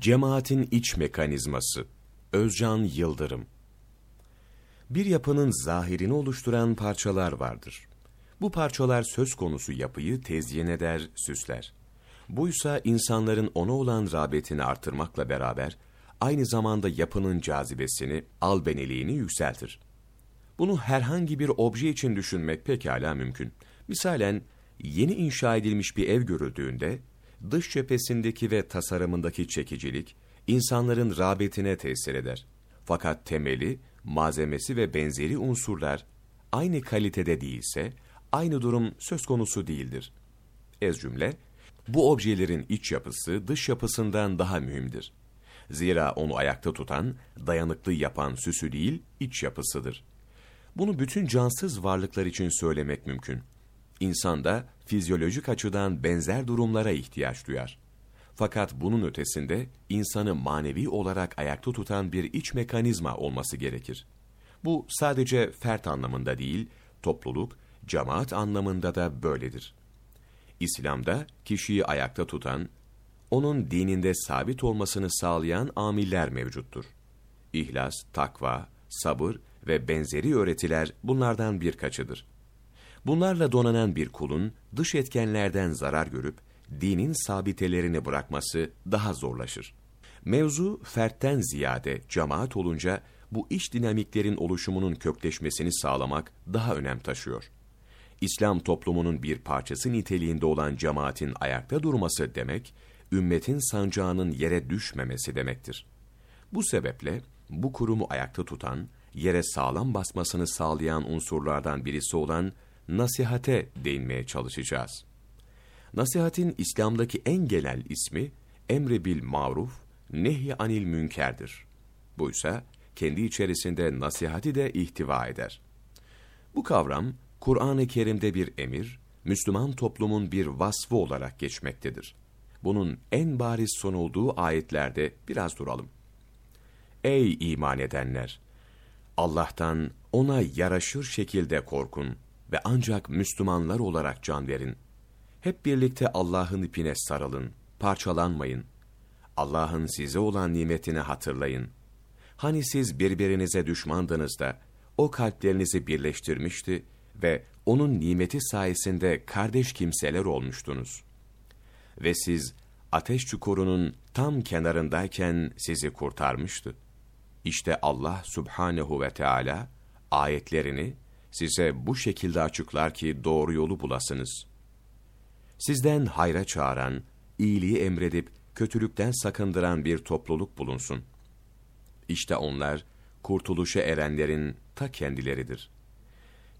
Cemaatin iç mekanizması Özcan Yıldırım Bir yapının zahirini oluşturan parçalar vardır. Bu parçalar söz konusu yapıyı tezyin eder, süsler. Buysa insanların ona olan rağbetini artırmakla beraber, aynı zamanda yapının cazibesini, albeniliğini yükseltir. Bunu herhangi bir obje için düşünmek pekala mümkün. Misalen, yeni inşa edilmiş bir ev görüldüğünde, dış cephesindeki ve tasarımındaki çekicilik, insanların rağbetine tesir eder. Fakat temeli, malzemesi ve benzeri unsurlar aynı kalitede değilse, aynı durum söz konusu değildir. Ez cümle, bu objelerin iç yapısı dış yapısından daha mühimdir. Zira onu ayakta tutan, dayanıklı yapan süsü değil, iç yapısıdır. Bunu bütün cansız varlıklar için söylemek mümkün. İnsan da fizyolojik açıdan benzer durumlara ihtiyaç duyar. Fakat bunun ötesinde insanı manevi olarak ayakta tutan bir iç mekanizma olması gerekir. Bu sadece fert anlamında değil, topluluk, cemaat anlamında da böyledir. İslam'da kişiyi ayakta tutan, onun dininde sabit olmasını sağlayan amiller mevcuttur. İhlas, takva, sabır ve benzeri öğretiler bunlardan birkaçıdır. Bunlarla donanan bir kulun dış etkenlerden zarar görüp dinin sabitelerini bırakması daha zorlaşır. Mevzu fertten ziyade cemaat olunca bu iç dinamiklerin oluşumunun kökleşmesini sağlamak daha önem taşıyor. İslam toplumunun bir parçası niteliğinde olan cemaatin ayakta durması demek, ümmetin sancağının yere düşmemesi demektir. Bu sebeple bu kurumu ayakta tutan, yere sağlam basmasını sağlayan unsurlardan birisi olan nasihate değinmeye çalışacağız. Nasihatin İslam'daki en genel ismi emri bil maruf, nehy anil münkerdir. Buysa kendi içerisinde nasihati de ihtiva eder. Bu kavram Kur'an-ı Kerim'de bir emir, Müslüman toplumun bir vasfı olarak geçmektedir. Bunun en bariz son olduğu ayetlerde biraz duralım. Ey iman edenler! Allah'tan ona yaraşır şekilde korkun ve ancak Müslümanlar olarak can verin. Hep birlikte Allah'ın ipine sarılın, parçalanmayın. Allah'ın size olan nimetini hatırlayın. Hani siz birbirinize düşmandınız da, o kalplerinizi birleştirmişti ve onun nimeti sayesinde kardeş kimseler olmuştunuz. Ve siz ateş çukurunun tam kenarındayken sizi kurtarmıştı. İşte Allah subhanehu ve Teala ayetlerini size bu şekilde açıklar ki doğru yolu bulasınız. Sizden hayra çağıran, iyiliği emredip kötülükten sakındıran bir topluluk bulunsun. İşte onlar kurtuluşa erenlerin ta kendileridir.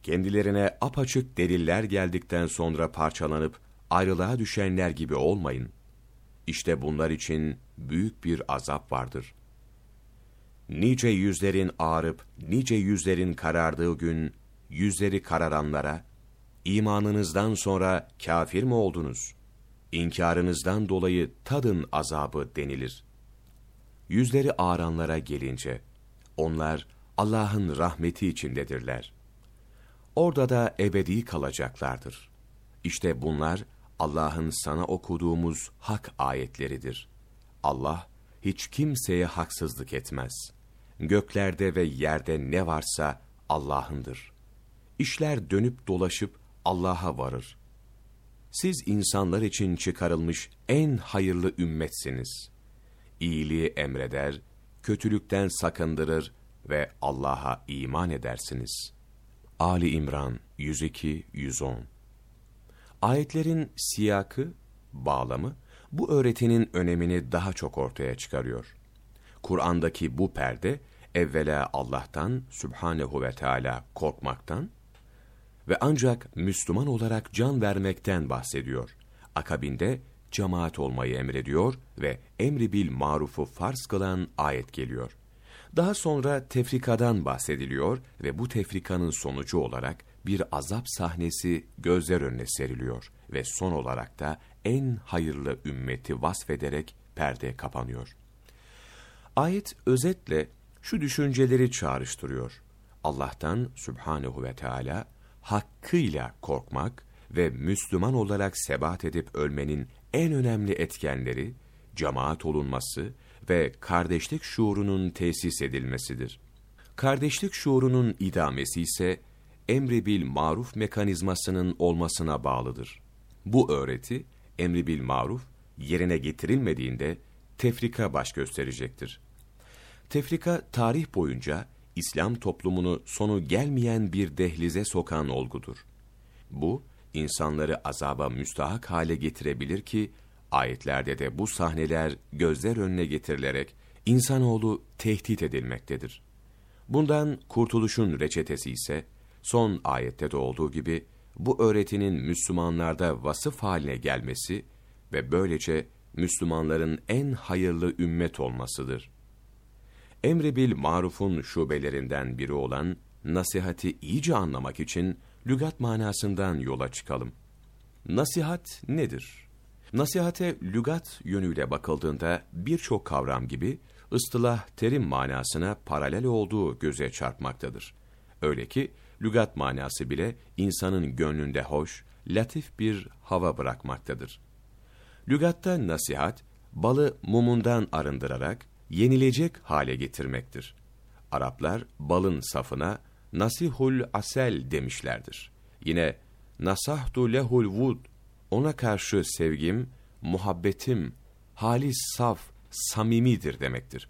Kendilerine apaçık deliller geldikten sonra parçalanıp ayrılığa düşenler gibi olmayın. İşte bunlar için büyük bir azap vardır. Nice yüzlerin ağrıp, nice yüzlerin karardığı gün, yüzleri kararanlara, imanınızdan sonra kafir mi oldunuz? İnkarınızdan dolayı tadın azabı denilir. Yüzleri ağranlara gelince, onlar Allah'ın rahmeti içindedirler. Orada da ebedi kalacaklardır. İşte bunlar Allah'ın sana okuduğumuz hak ayetleridir. Allah hiç kimseye haksızlık etmez. Göklerde ve yerde ne varsa Allah'ındır. İşler dönüp dolaşıp Allah'a varır. Siz insanlar için çıkarılmış en hayırlı ümmetsiniz. İyiliği emreder, kötülükten sakındırır ve Allah'a iman edersiniz. Ali İmran 102-110 Ayetlerin siyakı, bağlamı, bu öğretinin önemini daha çok ortaya çıkarıyor. Kur'an'daki bu perde, evvela Allah'tan, Sübhanehu ve Teala korkmaktan, ve ancak Müslüman olarak can vermekten bahsediyor. Akabinde cemaat olmayı emrediyor ve emri bil marufu farz kılan ayet geliyor. Daha sonra tefrikadan bahsediliyor ve bu tefrikanın sonucu olarak bir azap sahnesi gözler önüne seriliyor ve son olarak da en hayırlı ümmeti vasfederek perde kapanıyor. Ayet özetle şu düşünceleri çağrıştırıyor. Allah'tan Sübhanehu ve Teala hakkıyla korkmak ve Müslüman olarak sebat edip ölmenin en önemli etkenleri, cemaat olunması ve kardeşlik şuurunun tesis edilmesidir. Kardeşlik şuurunun idamesi ise emri bil maruf mekanizmasının olmasına bağlıdır. Bu öğreti emri bil maruf yerine getirilmediğinde tefrika baş gösterecektir. Tefrika tarih boyunca İslam toplumunu sonu gelmeyen bir dehlize sokan olgudur. Bu, insanları azaba müstahak hale getirebilir ki, ayetlerde de bu sahneler gözler önüne getirilerek insanoğlu tehdit edilmektedir. Bundan kurtuluşun reçetesi ise, son ayette de olduğu gibi, bu öğretinin Müslümanlarda vasıf haline gelmesi ve böylece Müslümanların en hayırlı ümmet olmasıdır. Emri bil marufun şubelerinden biri olan nasihati iyice anlamak için lügat manasından yola çıkalım. Nasihat nedir? Nasihate lügat yönüyle bakıldığında birçok kavram gibi ıstılah terim manasına paralel olduğu göze çarpmaktadır. Öyle ki lügat manası bile insanın gönlünde hoş, latif bir hava bırakmaktadır. Lügatta nasihat, balı mumundan arındırarak yenilecek hale getirmektir. Araplar balın safına nasihul asel demişlerdir. Yine nasahtu lehul vud, ona karşı sevgim, muhabbetim, halis saf, samimidir demektir.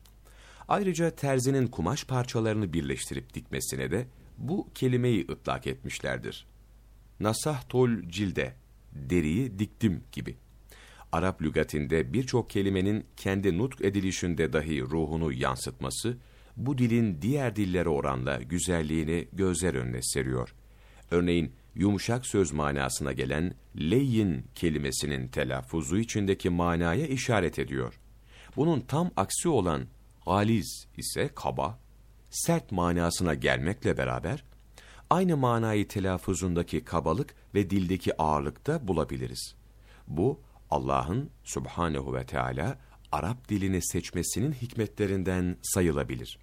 Ayrıca terzinin kumaş parçalarını birleştirip dikmesine de bu kelimeyi ıtlak etmişlerdir. Nasahtul cilde, deriyi diktim gibi. Arap lügatinde birçok kelimenin kendi nutk edilişinde dahi ruhunu yansıtması, bu dilin diğer dillere oranla güzelliğini gözler önüne seriyor. Örneğin yumuşak söz manasına gelen leyin kelimesinin telaffuzu içindeki manaya işaret ediyor. Bunun tam aksi olan galiz ise kaba, sert manasına gelmekle beraber, aynı manayı telaffuzundaki kabalık ve dildeki ağırlıkta bulabiliriz. Bu, Allah'ın subhanehu ve Teala Arap dilini seçmesinin hikmetlerinden sayılabilir.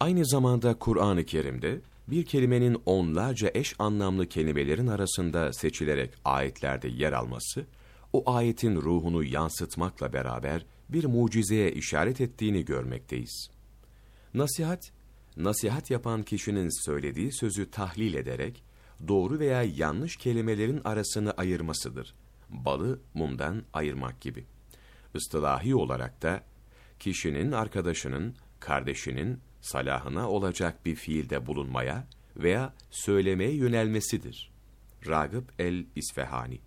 Aynı zamanda Kur'an-ı Kerim'de bir kelimenin onlarca eş anlamlı kelimelerin arasında seçilerek ayetlerde yer alması, o ayetin ruhunu yansıtmakla beraber bir mucizeye işaret ettiğini görmekteyiz. Nasihat, nasihat yapan kişinin söylediği sözü tahlil ederek, doğru veya yanlış kelimelerin arasını ayırmasıdır balı mumdan ayırmak gibi. Istilahi olarak da kişinin arkadaşının, kardeşinin salahına olacak bir fiilde bulunmaya veya söylemeye yönelmesidir. Ragıp el-İsfehani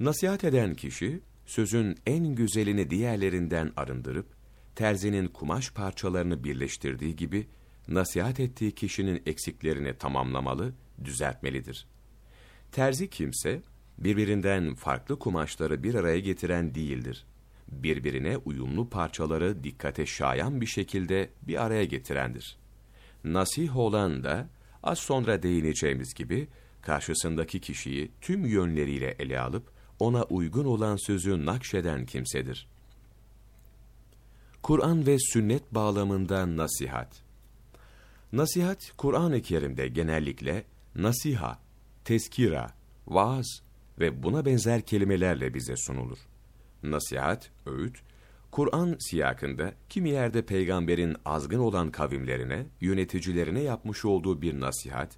Nasihat eden kişi, sözün en güzelini diğerlerinden arındırıp, terzinin kumaş parçalarını birleştirdiği gibi, nasihat ettiği kişinin eksiklerini tamamlamalı, düzeltmelidir. Terzi kimse, birbirinden farklı kumaşları bir araya getiren değildir. Birbirine uyumlu parçaları dikkate şayan bir şekilde bir araya getirendir. Nasih olan da az sonra değineceğimiz gibi karşısındaki kişiyi tüm yönleriyle ele alıp ona uygun olan sözü nakşeden kimsedir. Kur'an ve sünnet bağlamında nasihat. Nasihat Kur'an-ı Kerim'de genellikle nasiha, teskira, vaaz ve buna benzer kelimelerle bize sunulur. Nasihat, öğüt, Kur'an siyakında kimi yerde peygamberin azgın olan kavimlerine, yöneticilerine yapmış olduğu bir nasihat,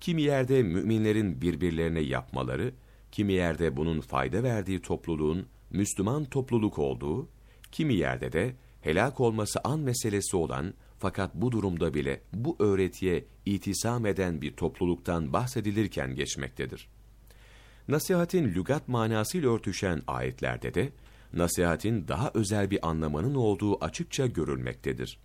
kimi yerde müminlerin birbirlerine yapmaları, kimi yerde bunun fayda verdiği topluluğun Müslüman topluluk olduğu, kimi yerde de helak olması an meselesi olan fakat bu durumda bile bu öğretiye itisam eden bir topluluktan bahsedilirken geçmektedir. Nasihatin lügat manasıyla örtüşen ayetlerde de, nasihatin daha özel bir anlamının olduğu açıkça görülmektedir.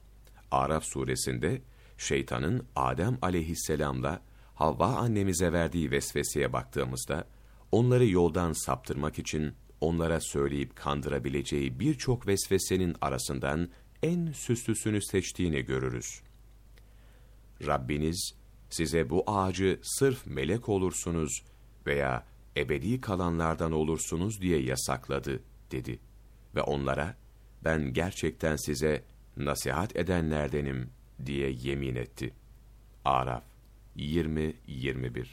Araf suresinde, şeytanın Adem aleyhisselamla Havva annemize verdiği vesveseye baktığımızda, onları yoldan saptırmak için onlara söyleyip kandırabileceği birçok vesvesenin arasından en süslüsünü seçtiğini görürüz. Rabbiniz, size bu ağacı sırf melek olursunuz veya ebedi kalanlardan olursunuz diye yasakladı, dedi. Ve onlara, ben gerçekten size nasihat edenlerdenim diye yemin etti. Araf 20-21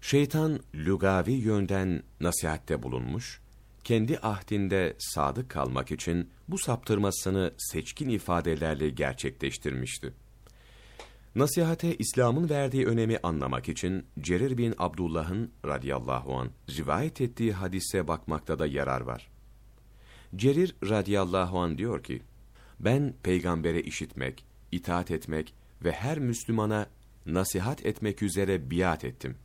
Şeytan lügavi yönden nasihatte bulunmuş, kendi ahdinde sadık kalmak için bu saptırmasını seçkin ifadelerle gerçekleştirmişti. Nasihate İslam'ın verdiği önemi anlamak için Cerir bin Abdullah'ın radıyallahu an rivayet ettiği hadise bakmakta da yarar var. Cerir radıyallahu an diyor ki, ben peygambere işitmek, itaat etmek ve her Müslümana nasihat etmek üzere biat ettim.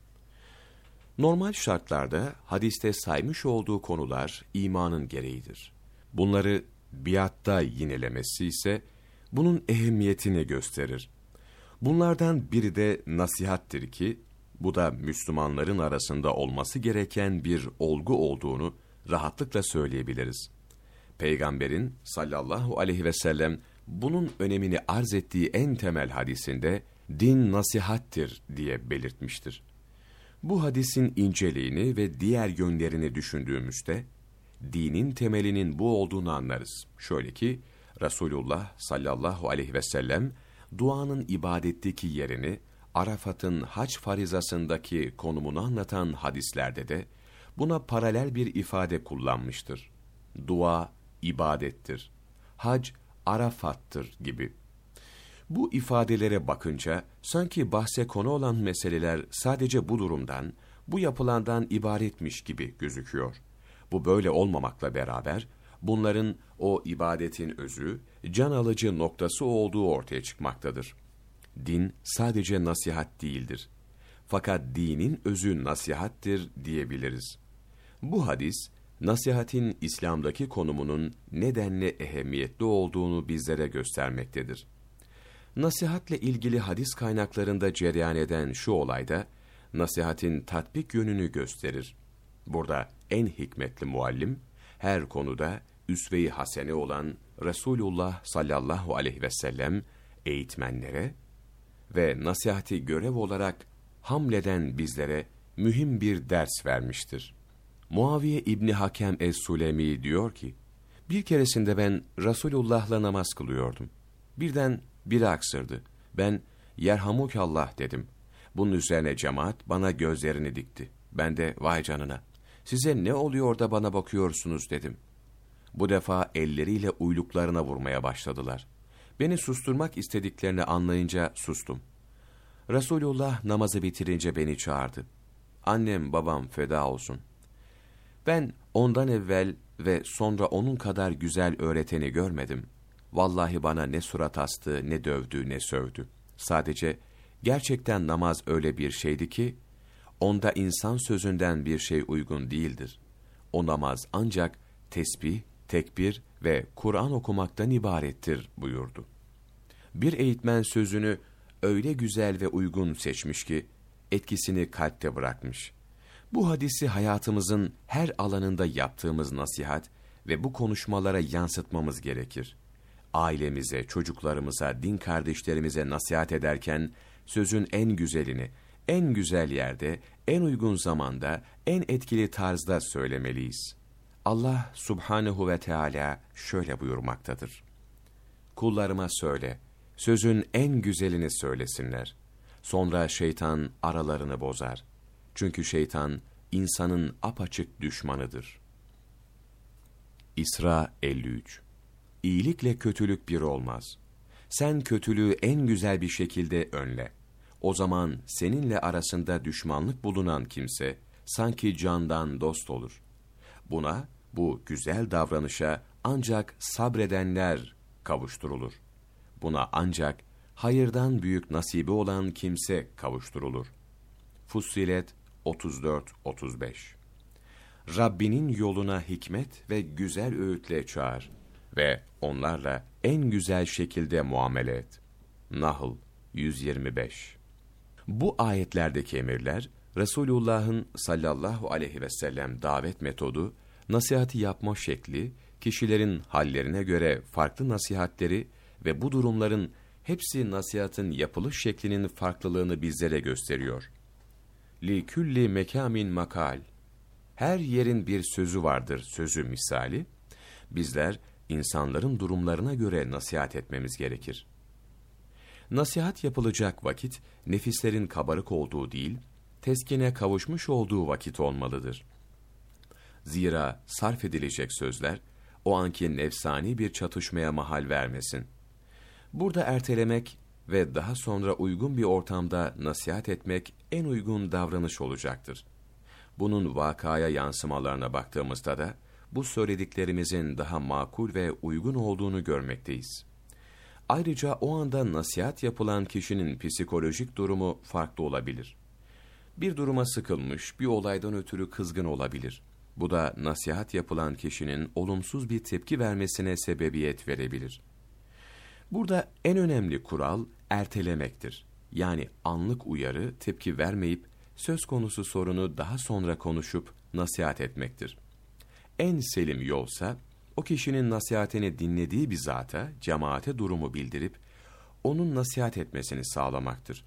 Normal şartlarda hadiste saymış olduğu konular imanın gereğidir. Bunları biatta yinelemesi ise bunun ehemmiyetini gösterir. Bunlardan biri de nasihattir ki, bu da Müslümanların arasında olması gereken bir olgu olduğunu rahatlıkla söyleyebiliriz. Peygamberin sallallahu aleyhi ve sellem bunun önemini arz ettiği en temel hadisinde din nasihattir diye belirtmiştir. Bu hadisin inceliğini ve diğer yönlerini düşündüğümüzde, dinin temelinin bu olduğunu anlarız. Şöyle ki, Resulullah sallallahu aleyhi ve sellem, duanın ibadetteki yerini, Arafat'ın hac farizasındaki konumunu anlatan hadislerde de, buna paralel bir ifade kullanmıştır. Dua, ibadettir. Hac, Arafat'tır gibi. Bu ifadelere bakınca sanki bahse konu olan meseleler sadece bu durumdan, bu yapılandan ibaretmiş gibi gözüküyor. Bu böyle olmamakla beraber bunların o ibadetin özü, can alıcı noktası olduğu ortaya çıkmaktadır. Din sadece nasihat değildir. Fakat dinin özü nasihattir diyebiliriz. Bu hadis, nasihatin İslam'daki konumunun nedenle ehemmiyetli olduğunu bizlere göstermektedir. Nasihatle ilgili hadis kaynaklarında cereyan eden şu olayda, nasihatin tatbik yönünü gösterir. Burada en hikmetli muallim, her konuda üsve-i hasene olan Resulullah sallallahu aleyhi ve sellem eğitmenlere ve nasihati görev olarak hamleden bizlere mühim bir ders vermiştir. Muaviye İbni Hakem Es-Sulemi diyor ki, bir keresinde ben Resulullah'la namaz kılıyordum. Birden biri aksırdı. Ben, yerhamukallah dedim. Bunun üzerine cemaat bana gözlerini dikti. Ben de vay canına. Size ne oluyor da bana bakıyorsunuz dedim. Bu defa elleriyle uyluklarına vurmaya başladılar. Beni susturmak istediklerini anlayınca sustum. Resulullah namazı bitirince beni çağırdı. Annem babam feda olsun. Ben ondan evvel ve sonra onun kadar güzel öğreteni görmedim. Vallahi bana ne surat astı, ne dövdü, ne sövdü. Sadece gerçekten namaz öyle bir şeydi ki, onda insan sözünden bir şey uygun değildir. O namaz ancak tesbih, tekbir ve Kur'an okumaktan ibarettir buyurdu. Bir eğitmen sözünü öyle güzel ve uygun seçmiş ki, etkisini kalpte bırakmış. Bu hadisi hayatımızın her alanında yaptığımız nasihat ve bu konuşmalara yansıtmamız gerekir. Ailemize, çocuklarımıza, din kardeşlerimize nasihat ederken, sözün en güzelini, en güzel yerde, en uygun zamanda, en etkili tarzda söylemeliyiz. Allah subhanehu ve Teala şöyle buyurmaktadır. Kullarıma söyle, sözün en güzelini söylesinler. Sonra şeytan aralarını bozar. Çünkü şeytan insanın apaçık düşmanıdır. İsra 53 İyilikle kötülük bir olmaz. Sen kötülüğü en güzel bir şekilde önle. O zaman seninle arasında düşmanlık bulunan kimse sanki candan dost olur. Buna, bu güzel davranışa ancak sabredenler kavuşturulur. Buna ancak hayırdan büyük nasibi olan kimse kavuşturulur. Fussilet 34-35 Rabbinin yoluna hikmet ve güzel öğütle çağır ve onlarla en güzel şekilde muamele et. Nahl 125 Bu ayetlerdeki emirler, Resulullah'ın sallallahu aleyhi ve sellem davet metodu, nasihati yapma şekli, kişilerin hallerine göre farklı nasihatleri ve bu durumların hepsi nasihatın yapılış şeklinin farklılığını bizlere gösteriyor. Li külli mekamin makal. Her yerin bir sözü vardır sözü misali. Bizler insanların durumlarına göre nasihat etmemiz gerekir. Nasihat yapılacak vakit, nefislerin kabarık olduğu değil, teskine kavuşmuş olduğu vakit olmalıdır. Zira sarf edilecek sözler, o anki nefsani bir çatışmaya mahal vermesin. Burada ertelemek ve daha sonra uygun bir ortamda nasihat etmek en uygun davranış olacaktır. Bunun vakaya yansımalarına baktığımızda da, bu söylediklerimizin daha makul ve uygun olduğunu görmekteyiz. Ayrıca o anda nasihat yapılan kişinin psikolojik durumu farklı olabilir. Bir duruma sıkılmış, bir olaydan ötürü kızgın olabilir. Bu da nasihat yapılan kişinin olumsuz bir tepki vermesine sebebiyet verebilir. Burada en önemli kural ertelemektir. Yani anlık uyarı, tepki vermeyip söz konusu sorunu daha sonra konuşup nasihat etmektir. En selim yolsa o kişinin nasihatini dinlediği bir zata, cemaate durumu bildirip onun nasihat etmesini sağlamaktır.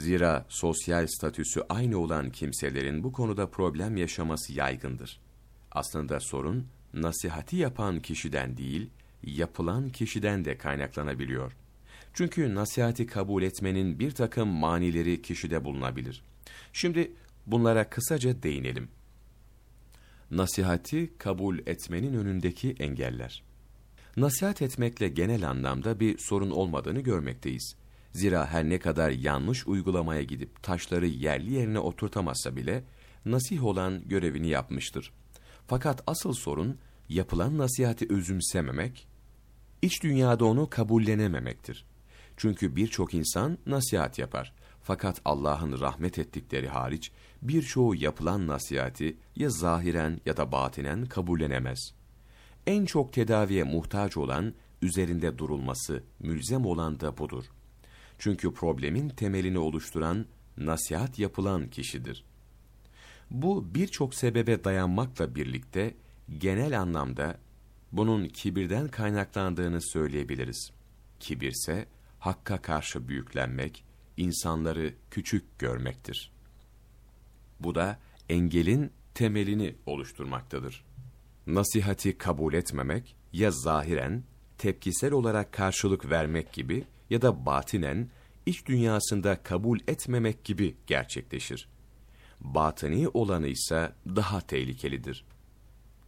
Zira sosyal statüsü aynı olan kimselerin bu konuda problem yaşaması yaygındır. Aslında sorun nasihati yapan kişiden değil, yapılan kişiden de kaynaklanabiliyor. Çünkü nasihati kabul etmenin bir takım manileri kişide bulunabilir. Şimdi bunlara kısaca değinelim. Nasihati kabul etmenin önündeki engeller. Nasihat etmekle genel anlamda bir sorun olmadığını görmekteyiz. Zira her ne kadar yanlış uygulamaya gidip taşları yerli yerine oturtamazsa bile nasih olan görevini yapmıştır. Fakat asıl sorun yapılan nasihati özümsememek, iç dünyada onu kabullenememektir. Çünkü birçok insan nasihat yapar. Fakat Allah'ın rahmet ettikleri hariç birçoğu yapılan nasihati ya zahiren ya da batinen kabullenemez. En çok tedaviye muhtaç olan, üzerinde durulması, mülzem olan da budur. Çünkü problemin temelini oluşturan, nasihat yapılan kişidir. Bu birçok sebebe dayanmakla birlikte genel anlamda bunun kibirden kaynaklandığını söyleyebiliriz. Kibirse hakka karşı büyüklenmek, insanları küçük görmektir. Bu da engelin temelini oluşturmaktadır. Nasihati kabul etmemek ya zahiren, tepkisel olarak karşılık vermek gibi ya da batinen iç dünyasında kabul etmemek gibi gerçekleşir. Batıni olanı ise daha tehlikelidir.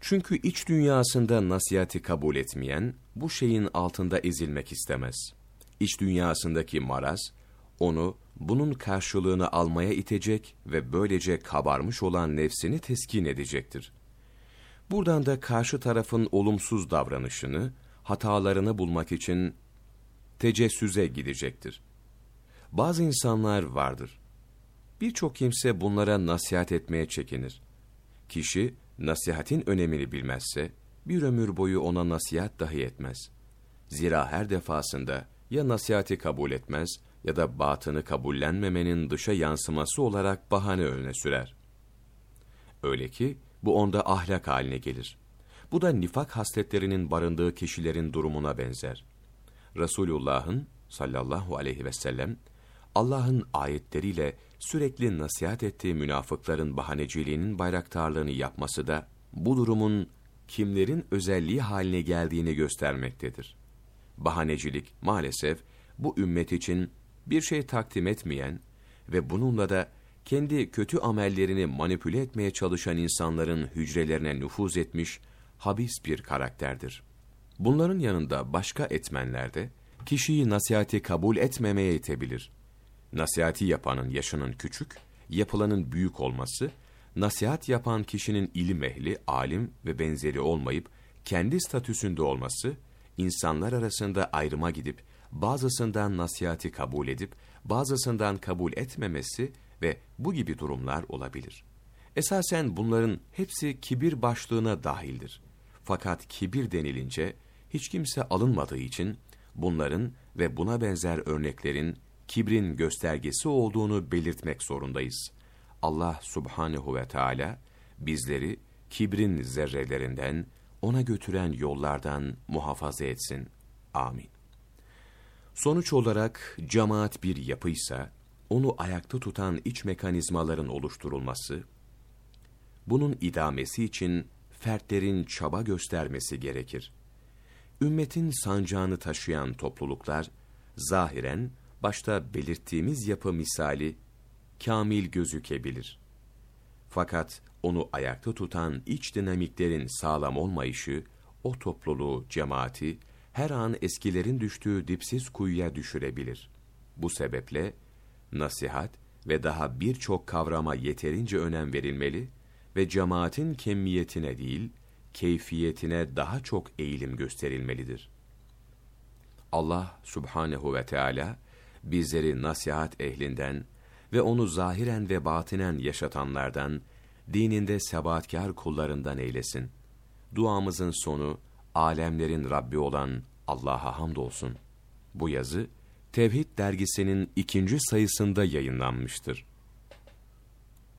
Çünkü iç dünyasında nasihati kabul etmeyen bu şeyin altında ezilmek istemez. İç dünyasındaki maraz onu bunun karşılığını almaya itecek ve böylece kabarmış olan nefsini teskin edecektir. Buradan da karşı tarafın olumsuz davranışını, hatalarını bulmak için tecessüze gidecektir. Bazı insanlar vardır. Birçok kimse bunlara nasihat etmeye çekinir. Kişi nasihatin önemini bilmezse bir ömür boyu ona nasihat dahi etmez. Zira her defasında ya nasihati kabul etmez ya da batını kabullenmemenin dışa yansıması olarak bahane öne sürer. Öyle ki bu onda ahlak haline gelir. Bu da nifak hasletlerinin barındığı kişilerin durumuna benzer. Resulullah'ın sallallahu aleyhi ve sellem Allah'ın ayetleriyle sürekli nasihat ettiği münafıkların bahaneciliğinin bayraktarlığını yapması da bu durumun kimlerin özelliği haline geldiğini göstermektedir. Bahanecilik maalesef bu ümmet için bir şey takdim etmeyen ve bununla da kendi kötü amellerini manipüle etmeye çalışan insanların hücrelerine nüfuz etmiş habis bir karakterdir. Bunların yanında başka etmenler de kişiyi nasihati kabul etmemeye itebilir. Nasihati yapanın yaşının küçük, yapılanın büyük olması, nasihat yapan kişinin ilim ehli, alim ve benzeri olmayıp kendi statüsünde olması, insanlar arasında ayrıma gidip bazısından nasihati kabul edip bazısından kabul etmemesi ve bu gibi durumlar olabilir. Esasen bunların hepsi kibir başlığına dahildir. Fakat kibir denilince hiç kimse alınmadığı için bunların ve buna benzer örneklerin kibrin göstergesi olduğunu belirtmek zorundayız. Allah subhanehu ve Teala bizleri kibrin zerrelerinden, ona götüren yollardan muhafaza etsin. Amin. Sonuç olarak cemaat bir yapıysa, onu ayakta tutan iç mekanizmaların oluşturulması, bunun idamesi için fertlerin çaba göstermesi gerekir. Ümmetin sancağını taşıyan topluluklar, zahiren, başta belirttiğimiz yapı misali, kamil gözükebilir. Fakat onu ayakta tutan iç dinamiklerin sağlam olmayışı, o topluluğu, cemaati, her an eskilerin düştüğü dipsiz kuyuya düşürebilir. Bu sebeple, nasihat ve daha birçok kavrama yeterince önem verilmeli ve cemaatin kemmiyetine değil, keyfiyetine daha çok eğilim gösterilmelidir. Allah subhanehu ve Teala bizleri nasihat ehlinden ve onu zahiren ve batinen yaşatanlardan, dininde sebatkar kullarından eylesin. Duamızın sonu, alemlerin Rabbi olan Allah'a hamdolsun. Bu yazı, Tevhid dergisinin ikinci sayısında yayınlanmıştır.